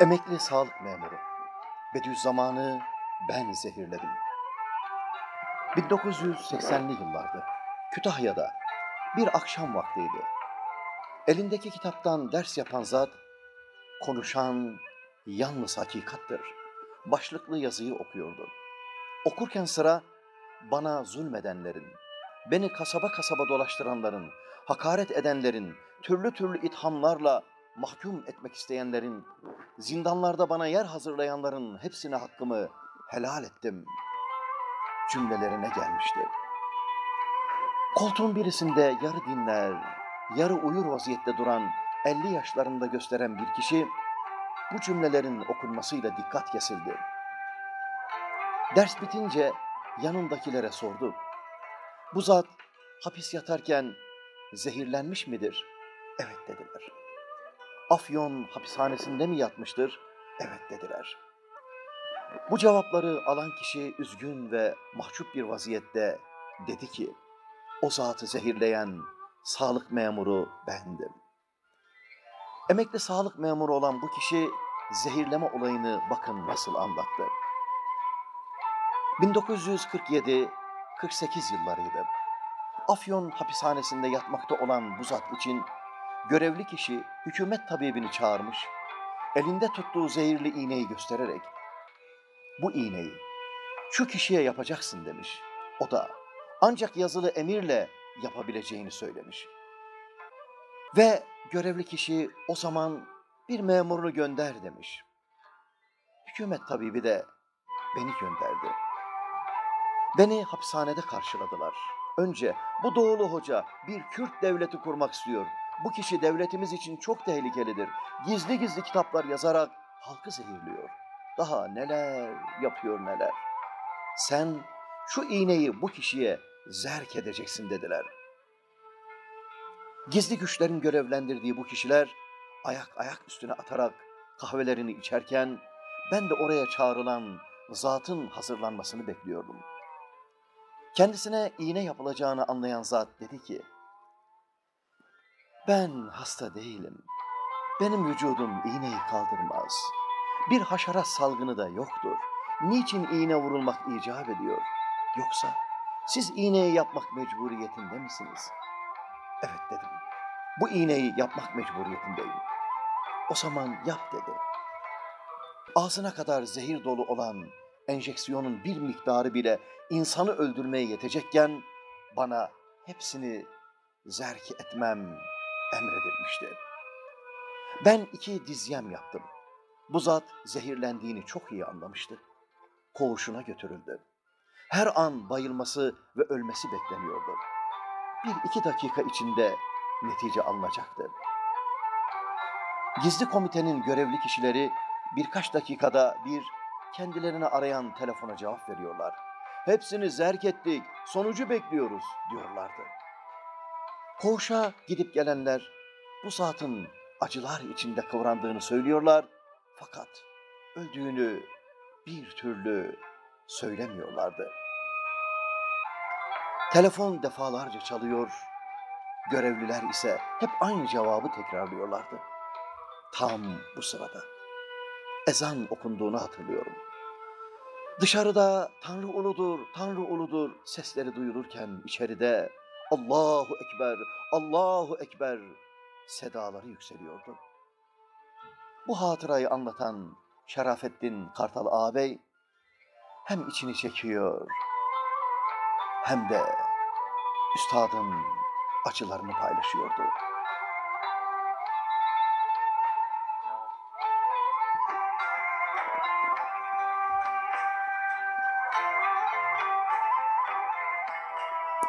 Emekli sağlık memuru. Bediüzzaman'ı ben zehirledim. 1980'li yıllardı. Kütahya'da bir akşam vaktiydi. Elindeki kitaptan ders yapan zat, konuşan yalnız hakikattır. Başlıklı yazıyı okuyordu. Okurken sıra bana zulmedenlerin, beni kasaba kasaba dolaştıranların, hakaret edenlerin, türlü türlü ithamlarla mahkum etmek isteyenlerin, zindanlarda bana yer hazırlayanların hepsine hakkımı helal ettim cümlelerine gelmişti. Koltuğun birisinde yarı dinler, yarı uyur vaziyette duran 50 yaşlarında gösteren bir kişi bu cümlelerin okunmasıyla dikkat kesildi. Ders bitince yanındakilere sordu. Bu zat hapis yatarken zehirlenmiş midir? Evet dediler. Afyon hapishanesinde mi yatmıştır? Evet dediler. Bu cevapları alan kişi üzgün ve mahcup bir vaziyette dedi ki, o zatı zehirleyen sağlık memuru bendim. Emekli sağlık memuru olan bu kişi zehirleme olayını bakın nasıl anlattı. 1947-48 yıllarıydı. Afyon hapishanesinde yatmakta olan bu zat için görevli kişi hükümet tabibini çağırmış, elinde tuttuğu zehirli iğneyi göstererek bu iğneyi şu kişiye yapacaksın demiş. O da ancak yazılı emirle yapabileceğini söylemiş. Ve görevli kişi o zaman bir memurunu gönder demiş. Hükümet tabibi de beni gönderdi. Beni hapishanede karşıladılar. Önce bu Doğulu Hoca bir Kürt devleti kurmak istiyor. Bu kişi devletimiz için çok tehlikelidir. Gizli gizli kitaplar yazarak halkı zehirliyor. Daha neler yapıyor neler. Sen şu iğneyi bu kişiye zerk edeceksin dediler. Gizli güçlerin görevlendirdiği bu kişiler ayak ayak üstüne atarak kahvelerini içerken ben de oraya çağrılan zatın hazırlanmasını bekliyordum. Kendisine iğne yapılacağını anlayan zat dedi ki, ben hasta değilim. Benim vücudum iğneyi kaldırmaz. Bir haşerat salgını da yoktur. Niçin iğne vurulmak icap ediyor? Yoksa siz iğneyi yapmak mecburiyetinde misiniz? Evet dedim. Bu iğneyi yapmak mecburiyetindeyim. O zaman yap dedi. Ağzına kadar zehir dolu olan enjeksiyonun bir miktarı bile insanı öldürmeye yetecekken bana hepsini zerk etmem emredilmişti. Ben iki dizyem yaptım. Bu zat zehirlendiğini çok iyi anlamıştı. Koğuşuna götürüldü. Her an bayılması ve ölmesi bekleniyordu. Bir iki dakika içinde netice alınacaktı. Gizli komitenin görevli kişileri birkaç dakikada bir kendilerini arayan telefona cevap veriyorlar. Hepsini zerk ettik, sonucu bekliyoruz diyorlardı. Koğuşa gidip gelenler bu zatın acılar içinde kıvrandığını söylüyorlar fakat öldüğünü bir türlü söylemiyorlardı. Telefon defalarca çalıyor, görevliler ise hep aynı cevabı tekrarlıyorlardı. Tam bu sırada ezan okunduğunu hatırlıyorum. Dışarıda Tanrı uludur, Tanrı uludur sesleri duyulurken içeride Allahu Ekber, Allahu Ekber sedaları yükseliyordu. Bu hatırayı anlatan Şerafettin Kartal ağabey hem içini çekiyor hem de üstadın acılarını paylaşıyordu.